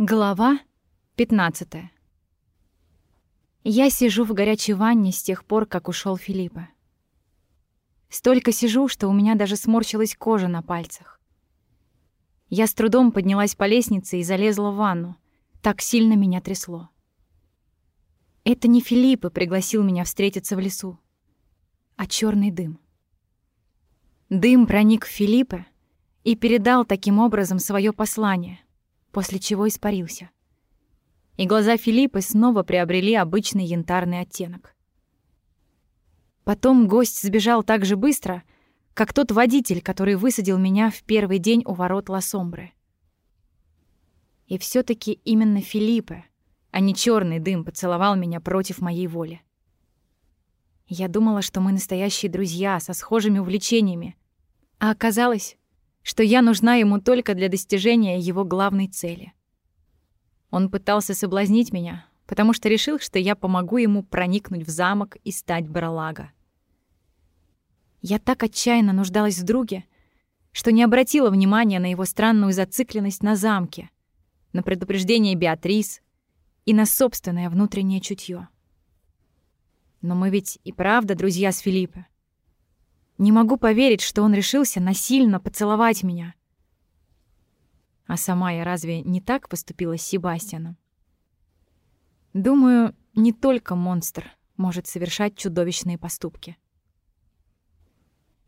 Глава 15. Я сижу в горячей ванне с тех пор, как ушел Филиппа. Столько сижу, что у меня даже сморщилась кожа на пальцах. Я с трудом поднялась по лестнице и залезла в ванну. Так сильно меня трясло. Это не Филиппа пригласил меня встретиться в лесу, а черный дым. Дым проник в Филиппа и передал таким образом свое послание — после чего испарился. И глаза Филиппа снова приобрели обычный янтарный оттенок. Потом гость сбежал так же быстро, как тот водитель, который высадил меня в первый день у ворот Ласомбры. И все таки именно Филиппе, а не черный дым, поцеловал меня против моей воли. Я думала, что мы настоящие друзья со схожими увлечениями, а оказалось, что я нужна ему только для достижения его главной цели. Он пытался соблазнить меня, потому что решил, что я помогу ему проникнуть в замок и стать Баралага. Я так отчаянно нуждалась в друге, что не обратила внимания на его странную зацикленность на замке, на предупреждение Беатрис и на собственное внутреннее чутье. Но мы ведь и правда друзья с Филиппе. Не могу поверить, что он решился насильно поцеловать меня. А сама я разве не так поступила с Себастьяном? Думаю, не только монстр может совершать чудовищные поступки.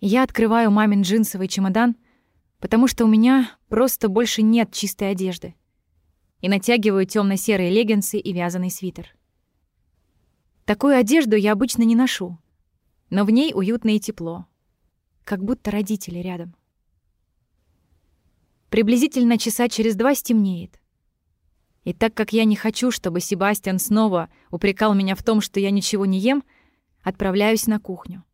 Я открываю мамин джинсовый чемодан, потому что у меня просто больше нет чистой одежды, и натягиваю темно серые леггинсы и вязаный свитер. Такую одежду я обычно не ношу, но в ней уютно и тепло, как будто родители рядом. Приблизительно часа через два стемнеет. И так как я не хочу, чтобы Себастьян снова упрекал меня в том, что я ничего не ем, отправляюсь на кухню.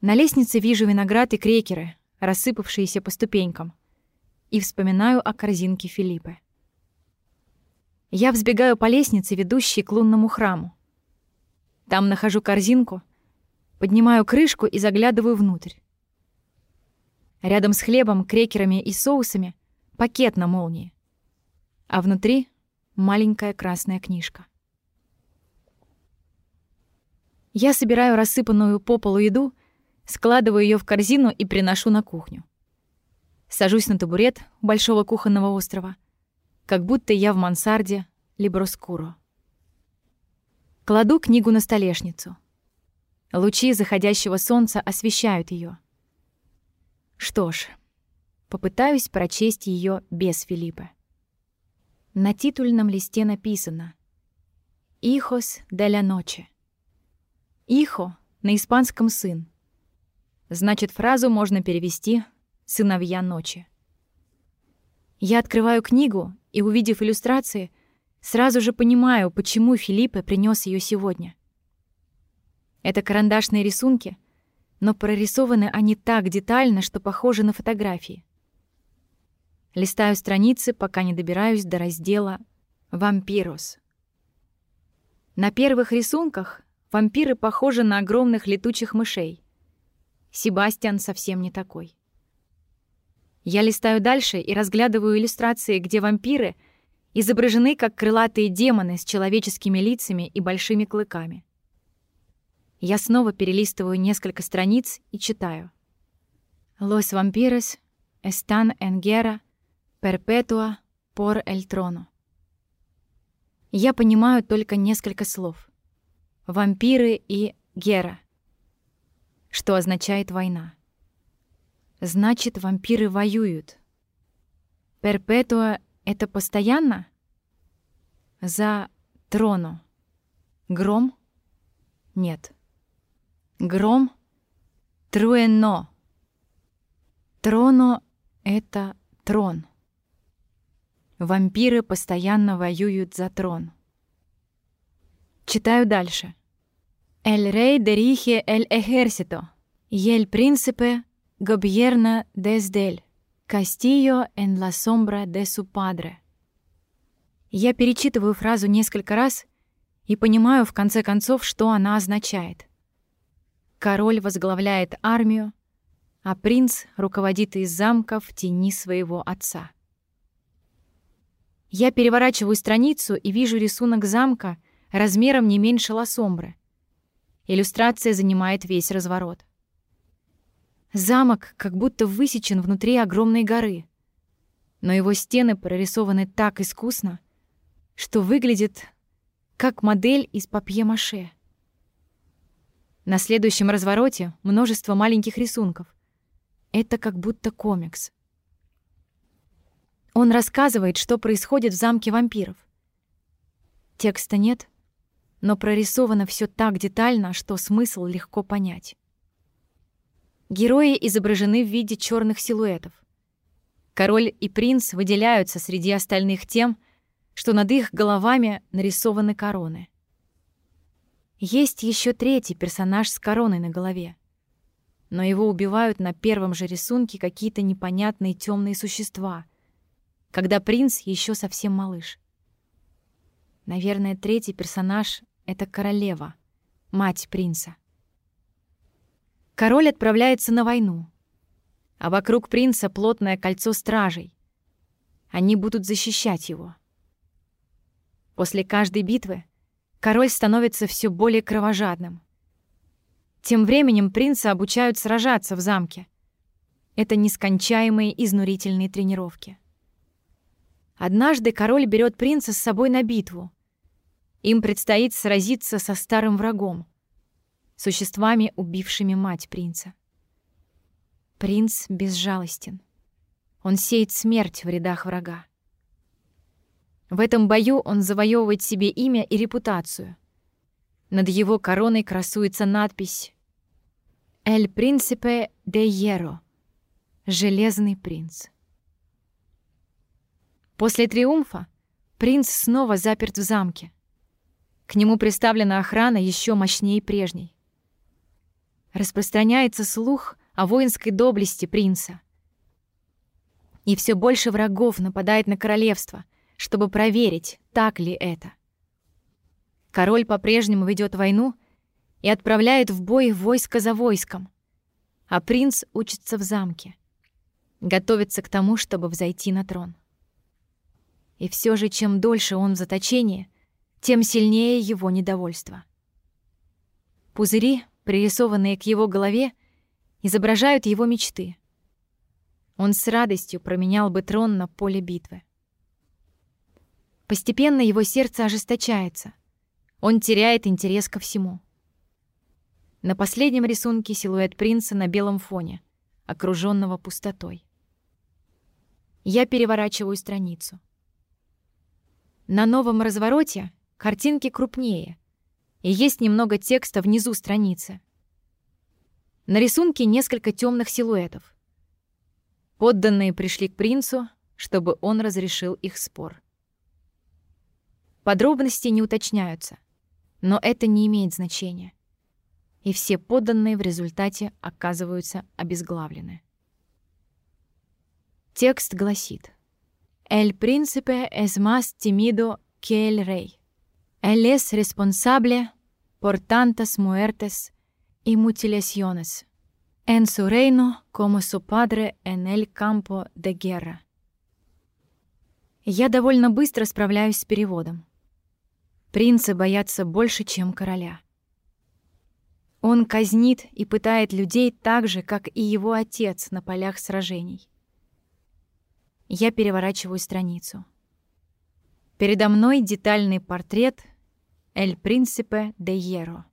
На лестнице вижу виноград и крекеры, рассыпавшиеся по ступенькам, и вспоминаю о корзинке Филиппа. Я взбегаю по лестнице, ведущей к лунному храму. Там нахожу корзинку — Поднимаю крышку и заглядываю внутрь. Рядом с хлебом, крекерами и соусами пакет на молнии. А внутри маленькая красная книжка. Я собираю рассыпанную по полу еду, складываю ее в корзину и приношу на кухню. Сажусь на табурет большого кухонного острова, как будто я в мансарде Либроскуро. Кладу книгу на столешницу — Лучи заходящего солнца освещают ее. Что ж, попытаюсь прочесть ее без Филиппа. На титульном листе написано «Ихос де ла ночи». «Ихо» на испанском «сын». Значит, фразу можно перевести «сыновья ночи». Я открываю книгу и, увидев иллюстрации, сразу же понимаю, почему Филиппе принес ее сегодня — это карандашные рисунки, но прорисованы они так детально, что похожи на фотографии. Листаю страницы, пока не добираюсь до раздела «Вампирос». На первых рисунках вампиры похожи на огромных летучих мышей. Себастьян совсем не такой. Я листаю дальше и разглядываю иллюстрации, где вампиры изображены как крылатые демоны с человеческими лицами и большими клыками. Я снова перелистываю несколько страниц и читаю. «Los vampiros están en guerra perpetua por el trono». Я понимаю только несколько слов. «Вампиры» и «гера», что означает «война». Значит, вампиры воюют. «Перпетуа» — это постоянно? За трону. Гром? Нет. Гром — труэно. Троно — это трон. Вампиры постоянно воюют за трон. Читаю дальше. Dirige el ejército y el príncipe gobierna desde el castillo en la sombra de su padre. Я перечитываю фразу несколько раз и понимаю в конце концов, что она означает — Король возглавляет армию, а принц руководит из замка в тени своего отца. Я переворачиваю страницу и вижу рисунок замка размером не меньше лосомбры. Иллюстрация занимает весь разворот. Замок как будто высечен внутри огромной горы, но его стены прорисованы так искусно, что выглядит как модель из папье-маше. На следующем развороте множество маленьких рисунков. Это как будто комикс. Он рассказывает, что происходит в замке вампиров. Текста нет, но прорисовано все так детально, что смысл легко понять. Герои изображены в виде черных силуэтов. Король и принц выделяются среди остальных тем, что над их головами нарисованы короны. Есть еще третий персонаж с короной на голове. Но его убивают на первом же рисунке какие-то непонятные темные существа, когда принц еще совсем малыш. Наверное, третий персонаж — это королева, мать принца. Король отправляется на войну, а вокруг принца плотное кольцо стражей. Они будут защищать его. После каждой битвы король становится все более кровожадным. Тем временем принца обучают сражаться в замке. Это нескончаемые изнурительные тренировки. Однажды король берет принца с собой на битву. Им предстоит сразиться со старым врагом, существами, убившими мать принца. Принц безжалостен. Он сеет смерть в рядах врага. В этом бою он завоевывает себе имя и репутацию. Над его короной красуется надпись «El Príncipe de Hierro» — «Железный принц». После триумфа принц снова заперт в замке. К нему приставлена охрана еще мощнее прежней. Распространяется слух о воинской доблести принца. И все больше врагов нападает на королевство, чтобы проверить, так ли это. Король по-прежнему ведет войну и отправляет в бой войско за войском, а принц учится в замке, готовится к тому, чтобы взойти на трон. И все же, чем дольше он в заточении, тем сильнее его недовольство. Пузыри, пририсованные к его голове, изображают его мечты. Он с радостью променял бы трон на поле битвы. Постепенно его сердце ожесточается. Он теряет интерес ко всему. На последнем рисунке силуэт принца на белом фоне, окружённого пустотой. Я переворачиваю страницу. На новом развороте картинки крупнее, и есть немного текста внизу страницы. На рисунке несколько темных силуэтов. Подданные пришли к принцу, чтобы он разрешил их спор. Подробности не уточняются, но это не имеет значения. И все подданные в результате оказываются обезглавлены. Текст гласит «El príncipe es más timido que el rey. Él es responsable por tantas muertes y mutilaciones en su reino como su padre en el campo de guerra». Я довольно быстро справляюсь с переводом. Принца боятся больше, чем короля. Он казнит и пытает людей так же, как и его отец на полях сражений. Я переворачиваю страницу. Передо мной детальный портрет Эль Принципе де Еро.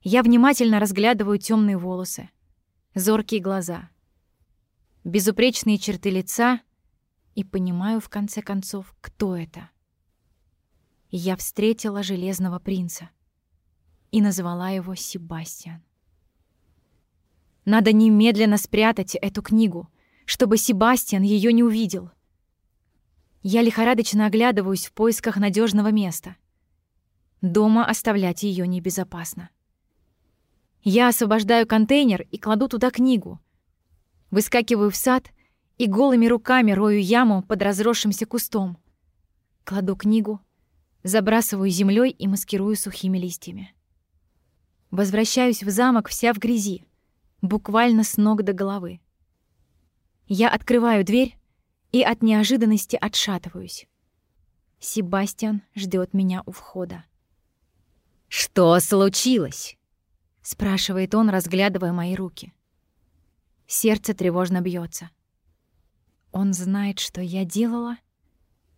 Я внимательно разглядываю темные волосы, зоркие глаза, безупречные черты лица и понимаю в конце концов, кто это я встретила Железного принца и назвала его Себастьян. Надо немедленно спрятать эту книгу, чтобы Себастьян ее не увидел. Я лихорадочно оглядываюсь в поисках надежного места. Дома оставлять ее небезопасно. Я освобождаю контейнер и кладу туда книгу. Выскакиваю в сад и голыми руками рою яму под разросшимся кустом. Кладу книгу, Забрасываю землей и маскирую сухими листьями. Возвращаюсь в замок вся в грязи, буквально с ног до головы. Я открываю дверь и от неожиданности отшатываюсь. Себастьян ждет меня у входа. «Что случилось?» — спрашивает он, разглядывая мои руки. Сердце тревожно бьется. Он знает, что я делала?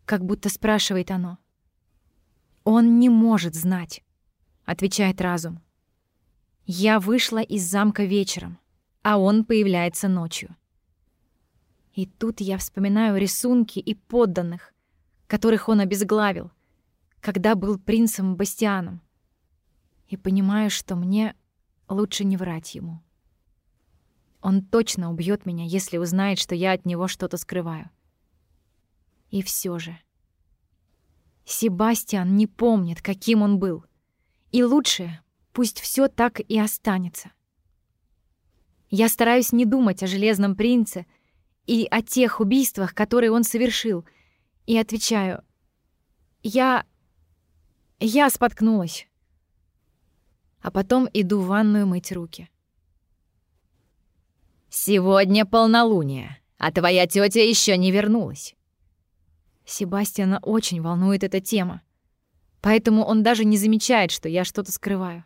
Как будто спрашивает оно. Он не может знать, отвечает разум. Я вышла из замка вечером, а он появляется ночью. И тут я вспоминаю рисунки и подданных, которых он обезглавил, когда был принцем Бастианом, и понимаю, что мне лучше не врать ему. Он точно убьет меня, если узнает, что я от него что-то скрываю. И все же. Себастьян не помнит, каким он был. И лучше пусть все так и останется. Я стараюсь не думать о Железном принце и о тех убийствах, которые он совершил, и отвечаю: "Я я споткнулась". А потом иду в ванную мыть руки. «Сегодня полнолуние, а твоя тетя еще не вернулась». Себастьяна очень волнует эта тема, поэтому он даже не замечает, что я что-то скрываю.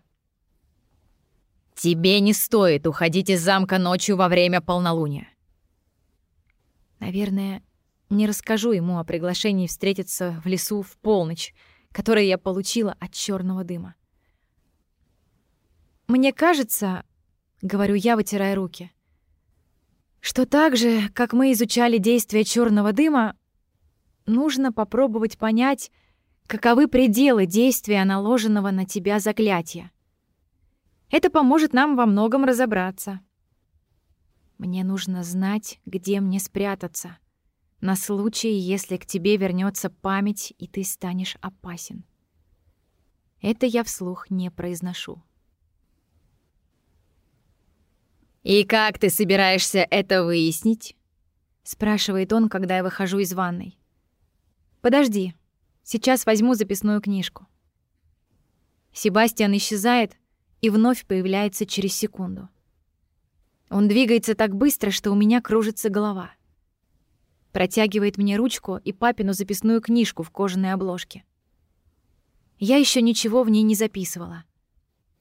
«Тебе не стоит уходить из замка ночью во время полнолуния». Наверное, не расскажу ему о приглашении встретиться в лесу в полночь, которое я получила от черного дыма. «Мне кажется, — говорю я, вытирая руки, что так же, как мы изучали действия черного дыма, нужно попробовать понять, каковы пределы действия наложенного на тебя заклятия. Это поможет нам во многом разобраться. Мне нужно знать, где мне спрятаться, на случай, если к тебе вернется память, и ты станешь опасен. Это я вслух не произношу. «И как ты собираешься это выяснить?» — спрашивает он, когда я выхожу из ванной. «Подожди, сейчас возьму записную книжку». Себастьян исчезает и вновь появляется через секунду. Он двигается так быстро, что у меня кружится голова. Протягивает мне ручку и папину записную книжку в кожаной обложке. Я еще ничего в ней не записывала.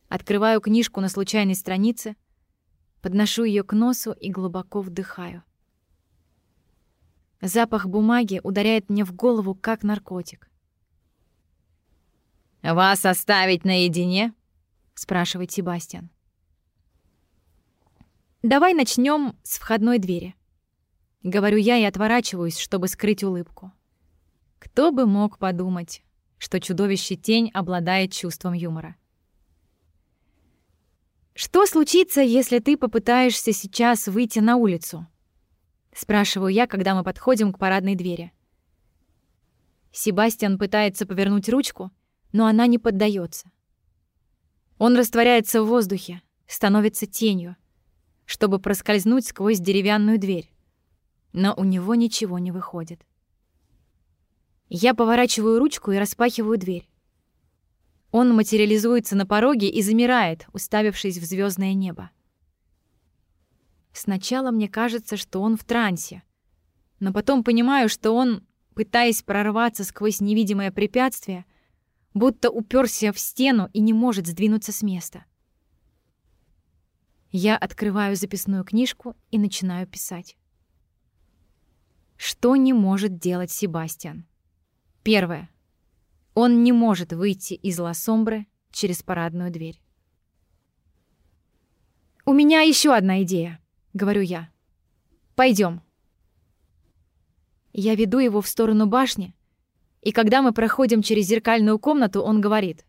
Открываю книжку на случайной странице — Подношу ее к носу и глубоко вдыхаю. Запах бумаги ударяет мне в голову, как наркотик. «Вас оставить наедине?» — спрашивает Себастьян. «Давай начнем с входной двери». Говорю я и отворачиваюсь, чтобы скрыть улыбку. Кто бы мог подумать, что чудовище тень обладает чувством юмора. «Что случится, если ты попытаешься сейчас выйти на улицу?» Спрашиваю я, когда мы подходим к парадной двери. Себастьян пытается повернуть ручку, но она не поддается. Он растворяется в воздухе, становится тенью, чтобы проскользнуть сквозь деревянную дверь. Но у него ничего не выходит. Я поворачиваю ручку и распахиваю дверь. Он материализуется на пороге и замирает, уставившись в звездное небо. Сначала мне кажется, что он в трансе, но потом понимаю, что он, пытаясь прорваться сквозь невидимое препятствие, будто уперся в стену и не может сдвинуться с места. Я открываю записную книжку и начинаю писать. Что не может делать Себастьян? Первое. Он не может выйти из Лассомбры через парадную дверь. «У меня еще одна идея», — говорю я. Пойдем. Я веду его в сторону башни, и когда мы проходим через зеркальную комнату, он говорит.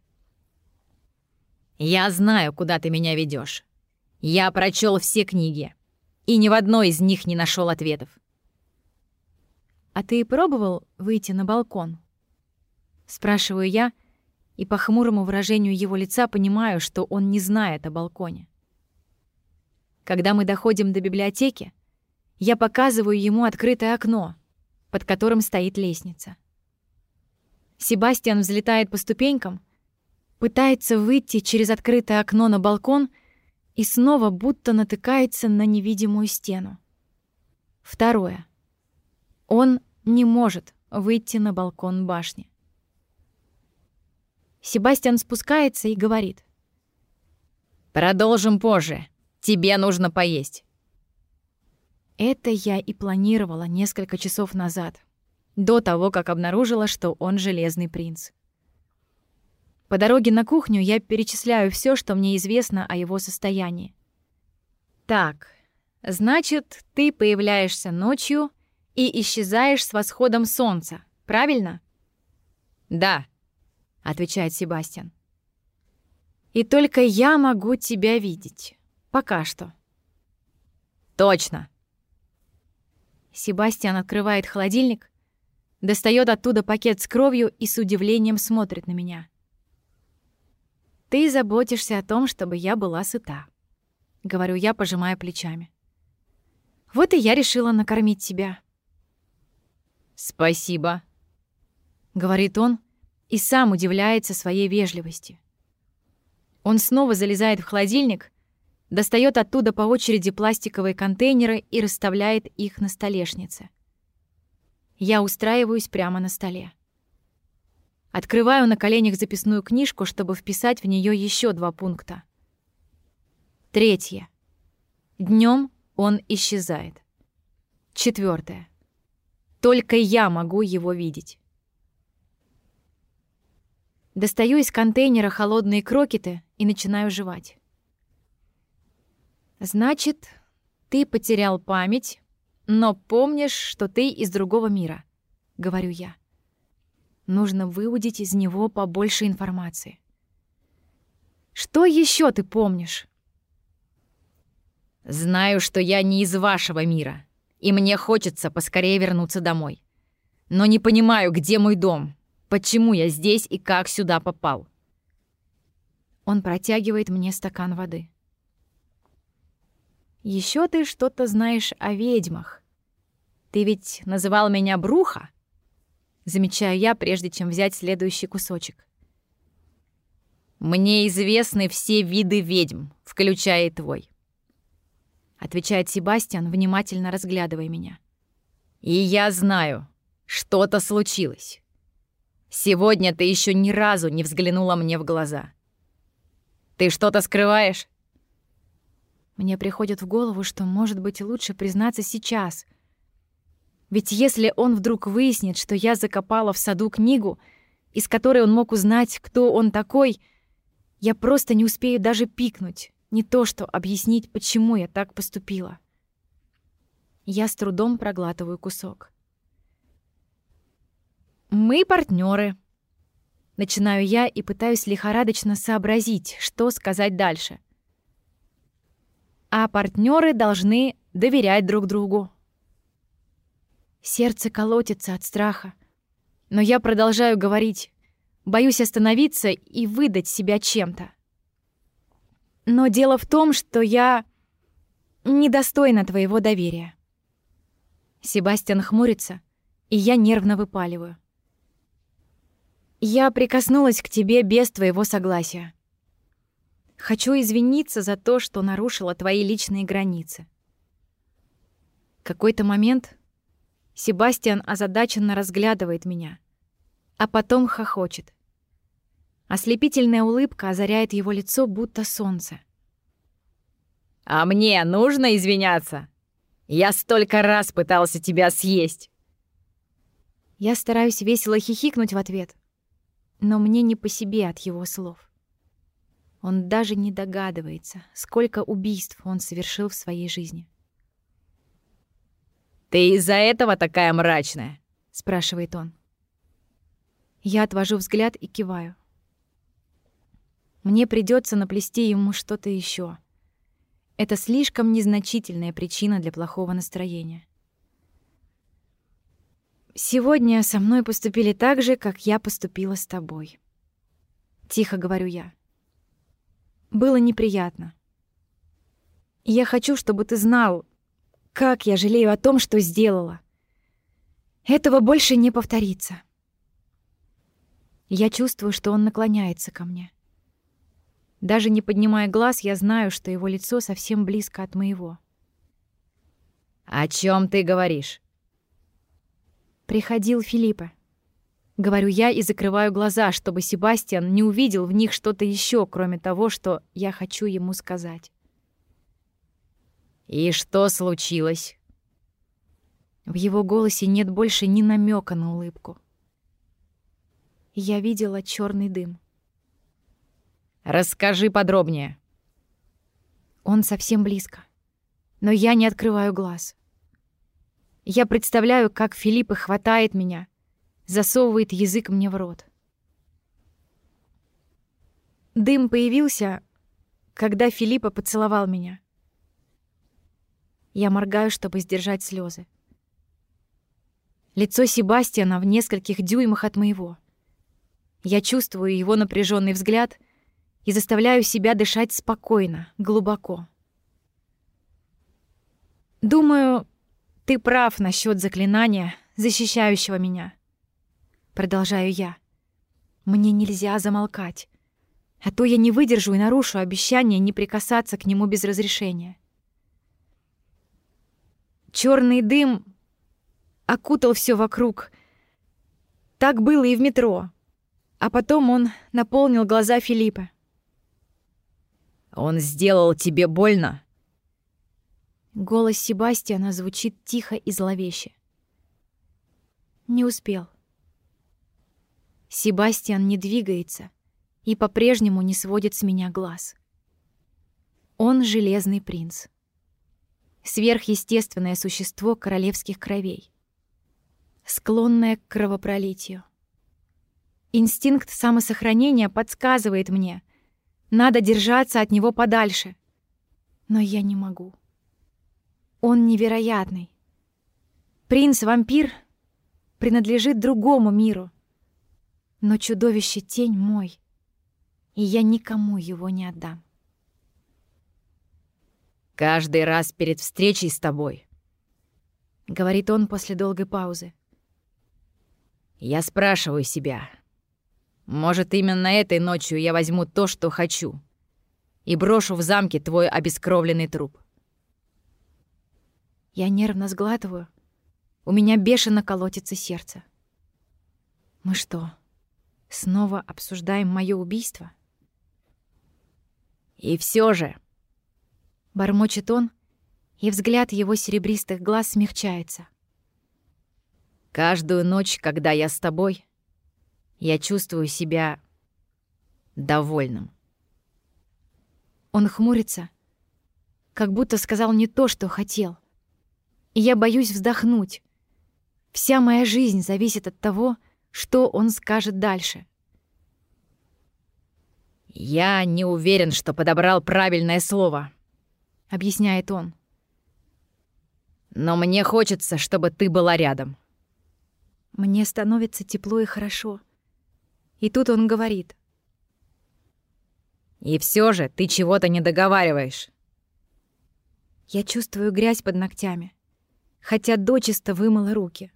«Я знаю, куда ты меня ведешь. Я прочел все книги, и ни в одной из них не нашел ответов». «А ты пробовал выйти на балкон?» Спрашиваю я, и по хмурому выражению его лица понимаю, что он не знает о балконе. Когда мы доходим до библиотеки, я показываю ему открытое окно, под которым стоит лестница. Себастьян взлетает по ступенькам, пытается выйти через открытое окно на балкон и снова будто натыкается на невидимую стену. Второе. Он не может выйти на балкон башни. Себастьян спускается и говорит. «Продолжим позже. Тебе нужно поесть». Это я и планировала несколько часов назад, до того, как обнаружила, что он Железный принц. По дороге на кухню я перечисляю все, что мне известно о его состоянии. Так, значит, ты появляешься ночью и исчезаешь с восходом солнца, правильно? Да, отвечает Себастьян. И только я могу тебя видеть. Пока что. Точно. Себастьян открывает холодильник, достает оттуда пакет с кровью и с удивлением смотрит на меня. «Ты заботишься о том, чтобы я была сыта», — говорю я, пожимая плечами. «Вот и я решила накормить тебя». «Спасибо», — говорит он и сам удивляется своей вежливости. Он снова залезает в холодильник достает оттуда по очереди пластиковые контейнеры и расставляет их на столешнице. Я устраиваюсь прямо на столе. Открываю на коленях записную книжку, чтобы вписать в нее еще два пункта. Третье. Днем он исчезает. Четвертое. Только я могу его видеть. Достаю из контейнера холодные крокеты и начинаю жевать. Значит, ты потерял память, но помнишь, что ты из другого мира, говорю я. Нужно выудить из него побольше информации. Что еще ты помнишь? Знаю, что я не из вашего мира, и мне хочется поскорее вернуться домой. Но не понимаю, где мой дом, почему я здесь и как сюда попал. Он протягивает мне стакан воды. Еще ты что-то знаешь о ведьмах. Ты ведь называл меня Бруха? Замечаю я, прежде чем взять следующий кусочек. Мне известны все виды ведьм, включая и твой. Отвечает Себастьян, внимательно разглядывая меня. И я знаю, что-то случилось. Сегодня ты еще ни разу не взглянула мне в глаза. Ты что-то скрываешь? Мне приходит в голову, что, может быть, лучше признаться сейчас. Ведь если он вдруг выяснит, что я закопала в саду книгу, из которой он мог узнать, кто он такой, я просто не успею даже пикнуть, не то что объяснить, почему я так поступила. Я с трудом проглатываю кусок. Мы партнеры. Начинаю я и пытаюсь лихорадочно сообразить, что сказать дальше а партнеры должны доверять друг другу. Сердце колотится от страха, но я продолжаю говорить, боюсь остановиться и выдать себя чем-то. Но дело в том, что я недостойна твоего доверия. Себастьян хмурится, и я нервно выпаливаю. Я прикоснулась к тебе без твоего согласия. Хочу извиниться за то, что нарушила твои личные границы. Какой-то момент Себастьян озадаченно разглядывает меня, а потом хохочет. Ослепительная улыбка озаряет его лицо, будто солнце. «А мне нужно извиняться? Я столько раз пытался тебя съесть!» Я стараюсь весело хихикнуть в ответ, но мне не по себе от его слов. Он даже не догадывается, сколько убийств он совершил в своей жизни. «Ты из-за этого такая мрачная?» — спрашивает он. Я отвожу взгляд и киваю. Мне придется наплести ему что-то еще. Это слишком незначительная причина для плохого настроения. Сегодня со мной поступили так же, как я поступила с тобой. Тихо говорю я. Было неприятно. я хочу, чтобы ты знал, как я жалею о том, что сделала. Этого больше не повторится. Я чувствую, что он наклоняется ко мне. Даже не поднимая глаз, я знаю, что его лицо совсем близко от моего. «О чем ты говоришь?» Приходил Филиппа. Говорю я и закрываю глаза, чтобы Себастьян не увидел в них что-то еще, кроме того, что я хочу ему сказать. «И что случилось?» В его голосе нет больше ни намека на улыбку. Я видела черный дым. «Расскажи подробнее». Он совсем близко. Но я не открываю глаз. Я представляю, как Филипп хватает меня — засовывает язык мне в рот. Дым появился, когда Филиппа поцеловал меня. Я моргаю, чтобы сдержать слезы. Лицо Себастьяна в нескольких дюймах от моего. Я чувствую его напряженный взгляд и заставляю себя дышать спокойно, глубоко. Думаю, ты прав насчет заклинания, защищающего меня. Продолжаю я. Мне нельзя замолкать. А то я не выдержу и нарушу обещание не прикасаться к нему без разрешения. Черный дым окутал все вокруг. Так было и в метро. А потом он наполнил глаза Филиппа. «Он сделал тебе больно?» Голос Себастьяна звучит тихо и зловеще. Не успел. Себастьян не двигается и по-прежнему не сводит с меня глаз. Он железный принц. Сверхъестественное существо королевских кровей. Склонное к кровопролитию. Инстинкт самосохранения подсказывает мне, надо держаться от него подальше. Но я не могу. Он невероятный. Принц-вампир принадлежит другому миру — но чудовище тень мой, и я никому его не отдам. «Каждый раз перед встречей с тобой», — говорит он после долгой паузы. «Я спрашиваю себя, может, именно этой ночью я возьму то, что хочу, и брошу в замке твой обескровленный труп». Я нервно сглатываю. У меня бешено колотится сердце. Мы что, Снова обсуждаем мое убийство? И все же... Бормочет он, и взгляд его серебристых глаз смягчается. Каждую ночь, когда я с тобой, я чувствую себя довольным. Он хмурится, как будто сказал не то, что хотел. И я боюсь вздохнуть. Вся моя жизнь зависит от того, что он скажет дальше. «Я не уверен, что подобрал правильное слово», — объясняет он. «Но мне хочется, чтобы ты была рядом». Мне становится тепло и хорошо. И тут он говорит. «И все же ты чего-то не договариваешь». Я чувствую грязь под ногтями, хотя дочисто вымыла руки.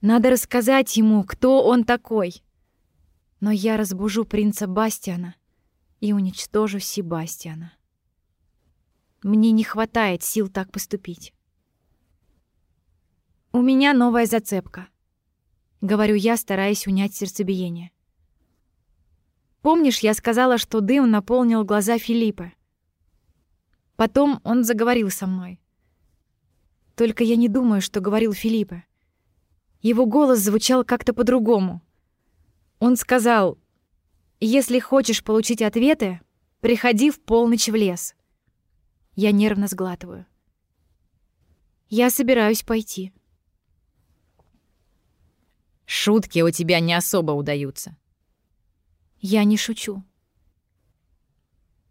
Надо рассказать ему, кто он такой. Но я разбужу принца Бастиана и уничтожу Себастьяна. Мне не хватает сил так поступить. У меня новая зацепка. Говорю я, стараясь унять сердцебиение. Помнишь, я сказала, что дым наполнил глаза Филиппа? Потом он заговорил со мной. Только я не думаю, что говорил Филиппа. Его голос звучал как-то по-другому. Он сказал, «Если хочешь получить ответы, приходи в полночь в лес». Я нервно сглатываю. Я собираюсь пойти. Шутки у тебя не особо удаются. Я не шучу.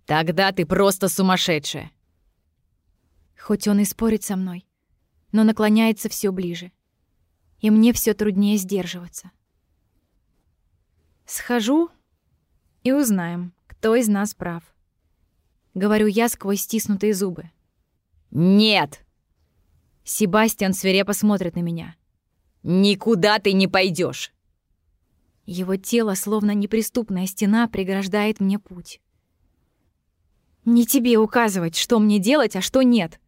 Тогда ты просто сумасшедшая. Хоть он и спорит со мной, но наклоняется все ближе и мне все труднее сдерживаться. Схожу и узнаем, кто из нас прав. Говорю я сквозь стиснутые зубы. «Нет!» Себастьян свирепо смотрит на меня. «Никуда ты не пойдешь. Его тело, словно неприступная стена, преграждает мне путь. «Не тебе указывать, что мне делать, а что нет!»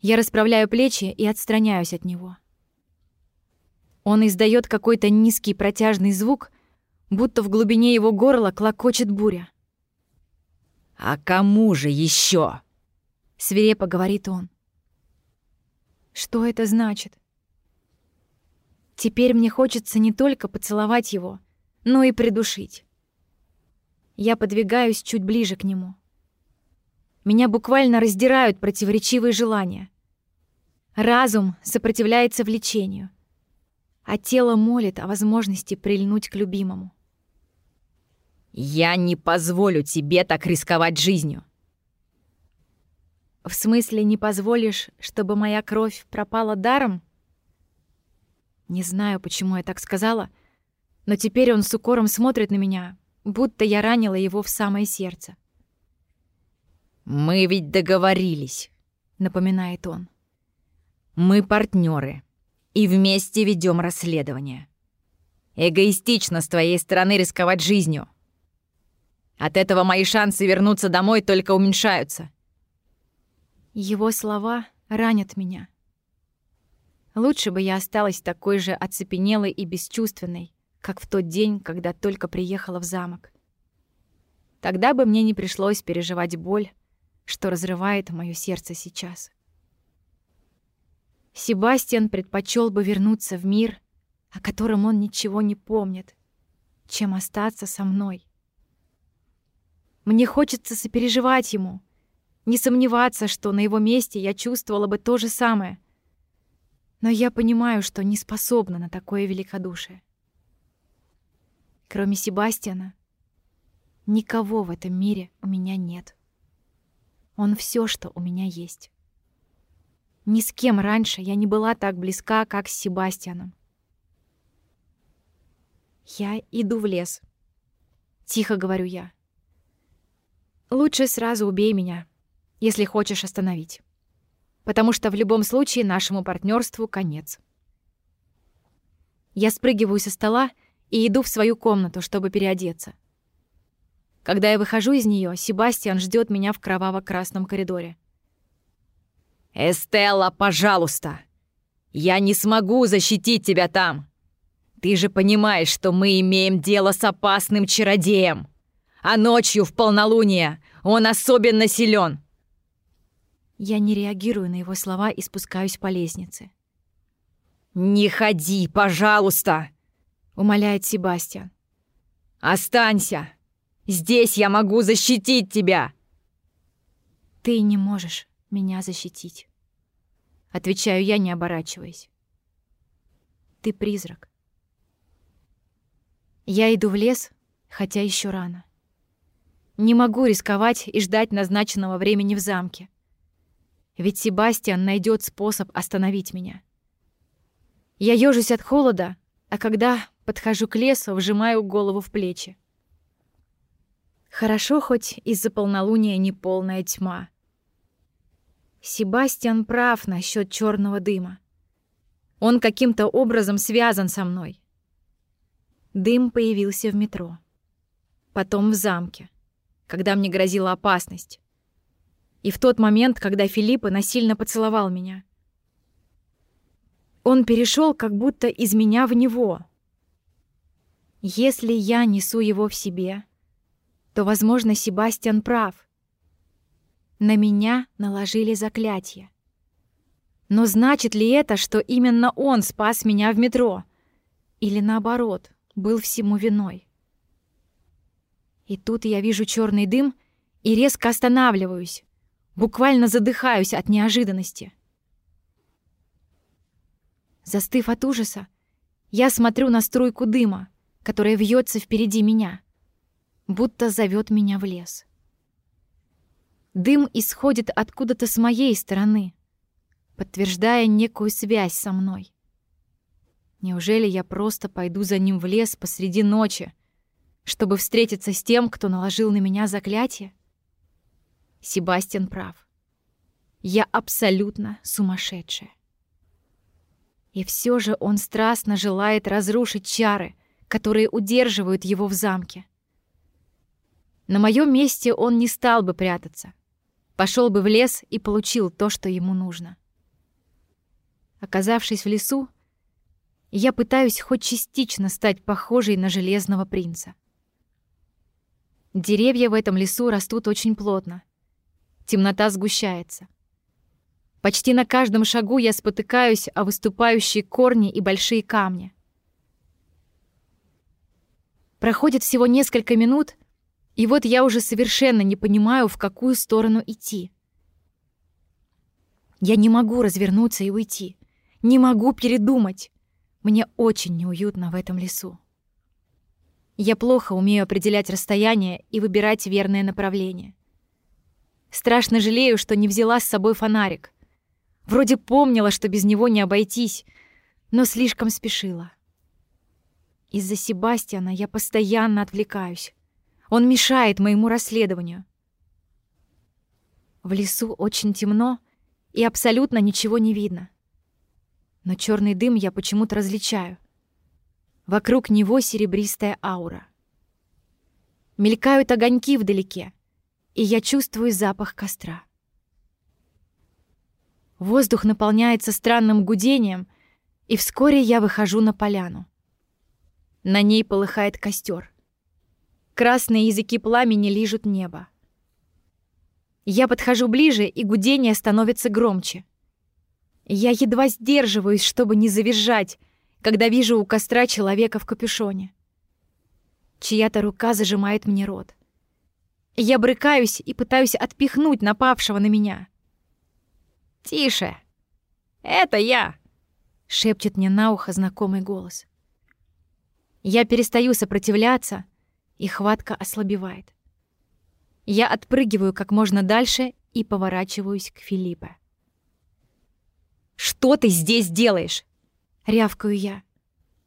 Я расправляю плечи и отстраняюсь от него. Он издает какой-то низкий протяжный звук, будто в глубине его горла клокочет буря. «А кому же еще? свирепо говорит он. Что это значит? Теперь мне хочется не только поцеловать его, но и придушить. Я подвигаюсь чуть ближе к нему. Меня буквально раздирают противоречивые желания. Разум сопротивляется влечению, а тело молит о возможности прильнуть к любимому. «Я не позволю тебе так рисковать жизнью!» «В смысле, не позволишь, чтобы моя кровь пропала даром?» Не знаю, почему я так сказала, но теперь он с укором смотрит на меня, будто я ранила его в самое сердце. «Мы ведь договорились», — напоминает он. «Мы партнеры и вместе ведем расследование. Эгоистично с твоей стороны рисковать жизнью. От этого мои шансы вернуться домой только уменьшаются». Его слова ранят меня. Лучше бы я осталась такой же оцепенелой и бесчувственной, как в тот день, когда только приехала в замок. Тогда бы мне не пришлось переживать боль, что разрывает моё сердце сейчас. Себастьян предпочел бы вернуться в мир, о котором он ничего не помнит, чем остаться со мной. Мне хочется сопереживать ему, не сомневаться, что на его месте я чувствовала бы то же самое — но я понимаю, что не способна на такое великодушие. Кроме Себастьяна, никого в этом мире у меня нет. Он все, что у меня есть. Ни с кем раньше я не была так близка, как с Себастьяном. Я иду в лес. Тихо говорю я. Лучше сразу убей меня, если хочешь остановить потому что в любом случае нашему партнерству конец. Я спрыгиваю со стола и иду в свою комнату, чтобы переодеться. Когда я выхожу из нее, Себастьян ждет меня в кроваво-красном коридоре. «Эстелла, пожалуйста! Я не смогу защитить тебя там! Ты же понимаешь, что мы имеем дело с опасным чародеем! А ночью в полнолуние он особенно силен. Я не реагирую на его слова и спускаюсь по лестнице. «Не ходи, пожалуйста!» — умоляет Себастьян. «Останься! Здесь я могу защитить тебя!» «Ты не можешь меня защитить», — отвечаю я, не оборачиваясь. «Ты призрак». Я иду в лес, хотя еще рано. Не могу рисковать и ждать назначенного времени в замке. Ведь Себастьян найдет способ остановить меня. Я ёжусь от холода, а когда подхожу к лесу, вжимаю голову в плечи. Хорошо хоть из-за полнолуния не полная тьма. Себастьян прав насчет черного дыма. Он каким-то образом связан со мной. Дым появился в метро. Потом в замке, когда мне грозила опасность и в тот момент, когда Филиппа насильно поцеловал меня. Он перешел как будто из меня в него. Если я несу его в себе, то, возможно, Себастьян прав. На меня наложили заклятие. Но значит ли это, что именно он спас меня в метро? Или наоборот, был всему виной? И тут я вижу черный дым и резко останавливаюсь, Буквально задыхаюсь от неожиданности. Застыв от ужаса, я смотрю на струйку дыма, которая вьется впереди меня, будто зовет меня в лес. Дым исходит откуда-то с моей стороны, подтверждая некую связь со мной. Неужели я просто пойду за ним в лес посреди ночи, чтобы встретиться с тем, кто наложил на меня заклятие? Себастьян прав. Я абсолютно сумасшедшая. И все же он страстно желает разрушить чары, которые удерживают его в замке. На моем месте он не стал бы прятаться. Пошел бы в лес и получил то, что ему нужно. Оказавшись в лесу, Я пытаюсь хоть частично стать похожей на железного принца. Деревья в этом лесу растут очень плотно. Темнота сгущается. Почти на каждом шагу я спотыкаюсь о выступающие корни и большие камни. Проходит всего несколько минут, и вот я уже совершенно не понимаю, в какую сторону идти. Я не могу развернуться и уйти. Не могу передумать. Мне очень неуютно в этом лесу. Я плохо умею определять расстояние и выбирать верное направление. Страшно жалею, что не взяла с собой фонарик. Вроде помнила, что без него не обойтись, но слишком спешила. Из-за Себастьяна я постоянно отвлекаюсь. Он мешает моему расследованию. В лесу очень темно, и абсолютно ничего не видно. Но черный дым я почему-то различаю. Вокруг него серебристая аура. Мелькают огоньки вдалеке, и я чувствую запах костра. Воздух наполняется странным гудением, и вскоре я выхожу на поляну. На ней полыхает костер. Красные языки пламени лижут небо. Я подхожу ближе, и гудение становится громче. Я едва сдерживаюсь, чтобы не завизжать, когда вижу у костра человека в капюшоне. Чья-то рука зажимает мне рот. Я брыкаюсь и пытаюсь отпихнуть напавшего на меня. «Тише! Это я!» — шепчет мне на ухо знакомый голос. Я перестаю сопротивляться, и хватка ослабевает. Я отпрыгиваю как можно дальше и поворачиваюсь к Филиппе. «Что ты здесь делаешь?» — рявкаю я.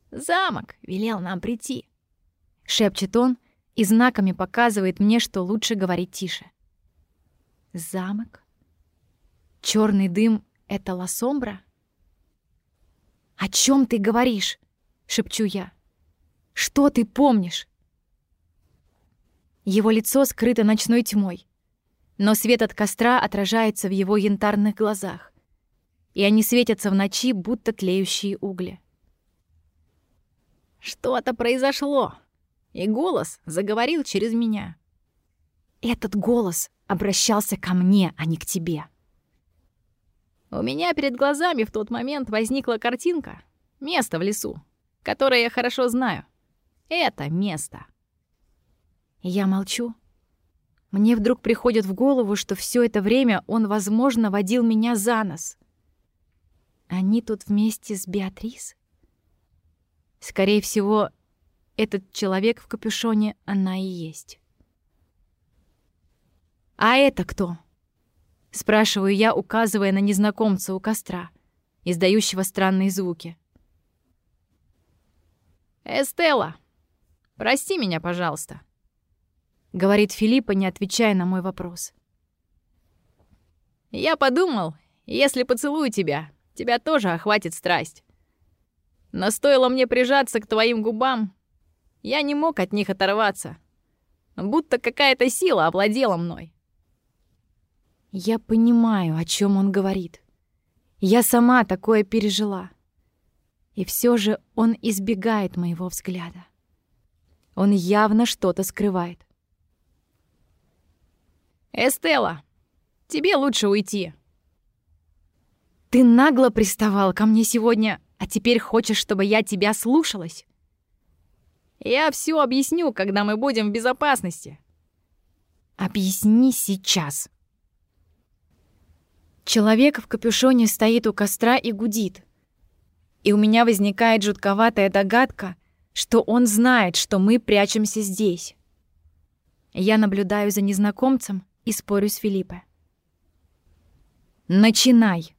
«Замок велел нам прийти», — шепчет он и знаками показывает мне, что лучше говорить тише. «Замок? Черный дым — это лосомбра?» «О чем ты говоришь?» — шепчу я. «Что ты помнишь?» Его лицо скрыто ночной тьмой, но свет от костра отражается в его янтарных глазах, и они светятся в ночи, будто тлеющие угли. «Что-то произошло!» И голос заговорил через меня. «Этот голос обращался ко мне, а не к тебе». У меня перед глазами в тот момент возникла картинка. Место в лесу, которое я хорошо знаю. Это место. Я молчу. Мне вдруг приходит в голову, что все это время он, возможно, водил меня за нос. Они тут вместе с Беатрис? Скорее всего, этот человек в капюшоне она и есть. «А это кто?» Спрашиваю я, указывая на незнакомца у костра, издающего странные звуки. «Эстелла, прости меня, пожалуйста», — говорит Филиппа, не отвечая на мой вопрос. «Я подумал, если поцелую тебя, тебя тоже охватит страсть. Но стоило мне прижаться к твоим губам, я не мог от них оторваться. Будто какая-то сила овладела мной. Я понимаю, о чем он говорит. Я сама такое пережила. И все же он избегает моего взгляда. Он явно что-то скрывает. «Эстелла, тебе лучше уйти». «Ты нагло приставал ко мне сегодня, а теперь хочешь, чтобы я тебя слушалась?» «Я все объясню, когда мы будем в безопасности». «Объясни сейчас», Человек в капюшоне стоит у костра и гудит. И у меня возникает жутковатая догадка, что он знает, что мы прячемся здесь. Я наблюдаю за незнакомцем и спорю с Филиппе. «Начинай!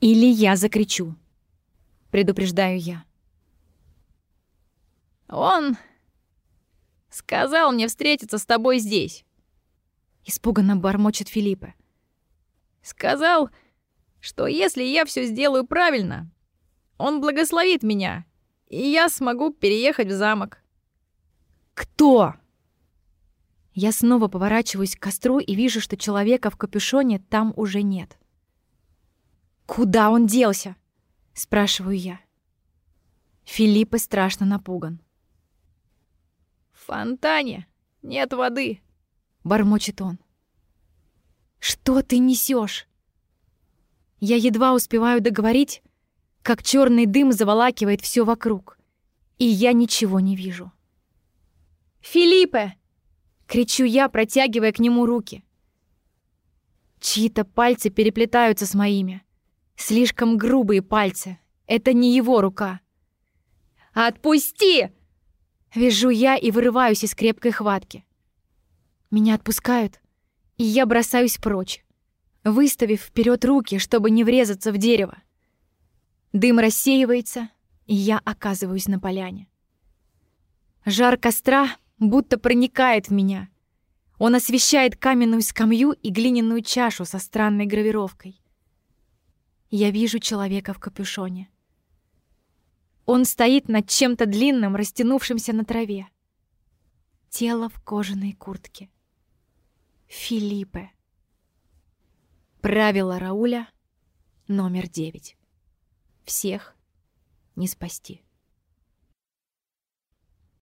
Или я закричу!» Предупреждаю я. «Он сказал мне встретиться с тобой здесь!» Испуганно бормочет Филиппе. Сказал, что если я все сделаю правильно, он благословит меня, и я смогу переехать в замок. Кто? Я снова поворачиваюсь к костру и вижу, что человека в капюшоне там уже нет. «Куда он делся?» — спрашиваю я. Филиппа страшно напуган. «В фонтане нет воды», — бормочет он. «Что ты несешь? Я едва успеваю договорить, как черный дым заволакивает все вокруг, и я ничего не вижу. «Филиппе!» — кричу я, протягивая к нему руки. Чьи-то пальцы переплетаются с моими. Слишком грубые пальцы. Это не его рука. «Отпусти!» Вижу я и вырываюсь из крепкой хватки. Меня отпускают, и я бросаюсь прочь, выставив вперед руки, чтобы не врезаться в дерево. Дым рассеивается, и я оказываюсь на поляне. Жар костра будто проникает в меня. Он освещает каменную скамью и глиняную чашу со странной гравировкой. Я вижу человека в капюшоне. Он стоит над чем-то длинным, растянувшимся на траве. Тело в кожаной куртке. Филиппе. Правило Рауля номер девять. Всех не спасти.